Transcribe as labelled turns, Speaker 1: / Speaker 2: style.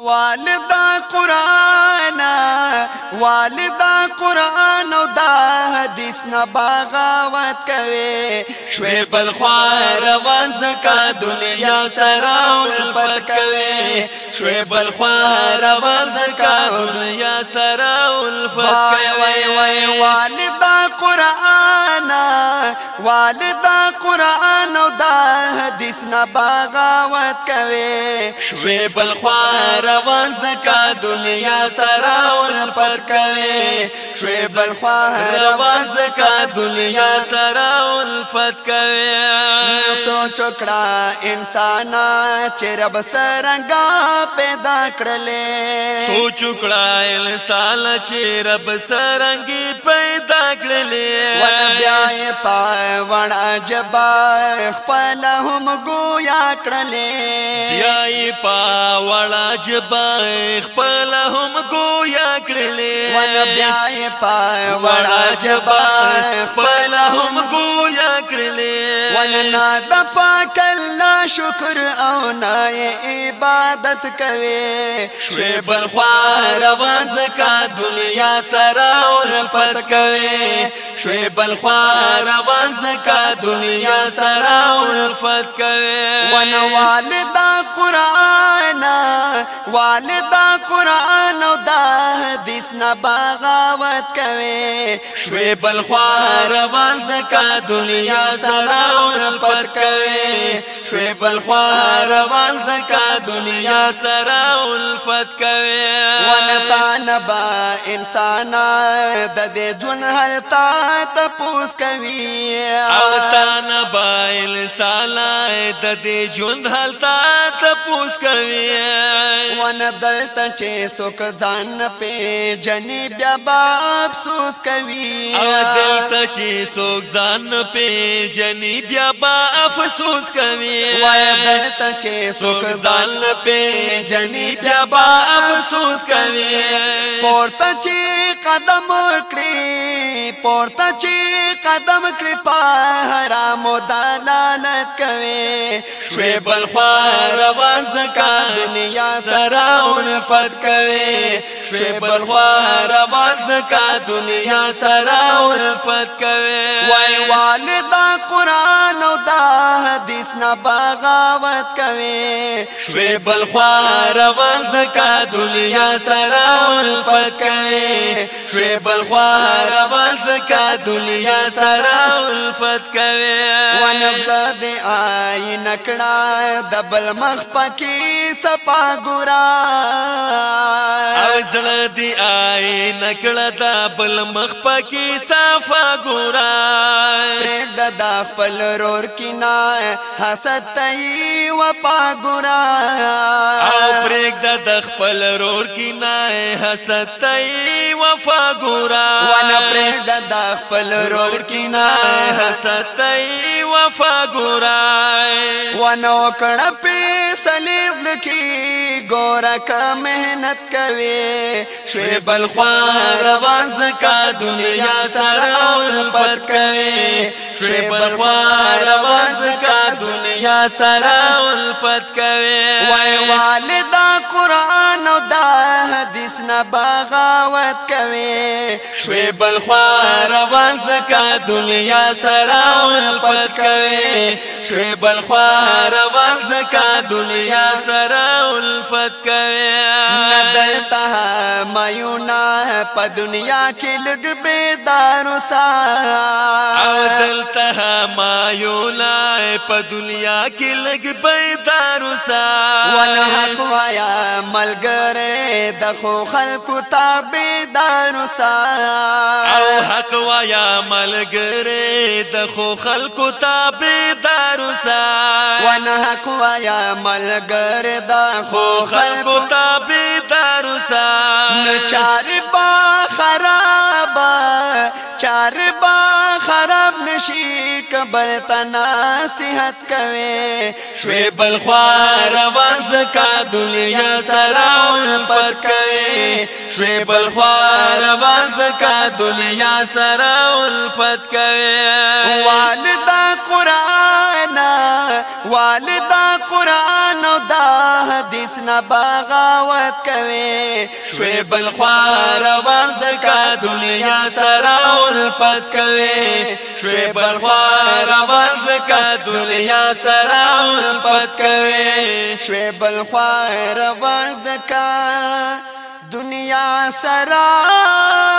Speaker 1: والدا قران والدا قران او دا حدیث نه باغاوت کوي شوي بل خوار وانز کا دنیا سره ولبل کوي شوي بل خوار وانز کا دنیا سره ولبل کوي والدا قران قرآن والدا قرآن او دا حدیث نه باغاوت کوي شوي بل خوا روان زکا دنیا سره ول پر کوي شوي بل خوا روان زکا دنیا سره ول فت کوي سوچ کړه انسان چې رب سرنګا پیدا کړلې سوچ کړه انسان چې رب سرنګي پیدا کړلې په وړا جبا خپل هم گویا کړلې یای په وړا جبا خپل هم گویا کړلې ون بیا یې پای وړا جبا خپل هم ګویا کړلې ون نا د پاکل نا شکر او نا عبادت کوي شوی بل خوا روان زکا دنیا سره اور پد کوي شوی بل خوا روان زکا دنیا سره اور پد کوي ون والدا قران والدا قران او نفس نه بغاوت کوي شوي بل خوا روان زکا دنیا سره ورپد کوي شوي بل خوا روان زکا دنیا سره الفت کوي ونتا نبا انسان د دې جون هر تا تپوس کوي سالای د دې ژوند حالتا تپوس کوي ون دلته چې سوک ځان په جنې بیا با افسوس کوي او دلته چې سوک ځان په جنې بیا با افسوس کوي وای دلته چې سوک ځان په جنې بیا با افسوس کوي پورته چې قدم کړی پورته چې قدم کړی په حرامو دا شوی بل خوا روان زکا دنیا سرا الفت کوي شوی بل خوا روان زکا دنیا سرا الفت کوي وای والدا قران او دا حدیث نه بغاوت کوي شوی بل خوا روان زکا دنیا سرا الفت کوي شوی بل خوا روان زکا دنیا سره الفت کوي ونفلا دی آئی نکڑا دبل مخ پکی سپا گورا او زړه دی آئی نکڑا دبل مخ پکی صفا گورا پرد دا خپل رور کینا حسد تئی و پا گورا او پرد دا خپل رور کینا حسد تئی وفا ګورا ونه پرېږد د خپل روړ کینا حسدای وفا ګورا ونه کړه په سلیز لکی ګورا کا مهنت کوي شوی بل خوا روان زکا دنیا سره اور پد کوي شوی بل خوا روان زکا دنیا سره الفت کوي وای والدا قران او دا لاس نه باغاوت کوي شوي بل خوا روان زکا دنیا سره ولفت کوي شوي بل خوا روان زکا دنیا سره ولفت کوي ندلتا مایونا په دنیا کې لګ بیدار وسا او دلته مایونا په دنیا کې لګ بیدار وسا وانا حق وایا ملګری د خو خلکو تابعدار وسا او حق وایا ملګری د خو خلکو تابعدار وسا وانا حق وایا ملګری د خو خلکو تابعدار وسا نه چار با خراب چار با خراب نشي قبر تنا صحت کوي شوي بل خوار واز کا دنیا سراون پد کوي شوي بل خوار واز کا دنیا سراون پد کوي والدا قران والدا پس نه باغاوت کوي شوي بل خواربان زکا دنیا سره الفت کوي شوي بل خواربان زکا دنیا سره الفت کوي شوي بل خواربان زکا دنیا سره